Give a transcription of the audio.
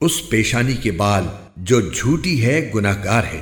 उस पेशानी के बाल जो झूठी है गुनाहगार है।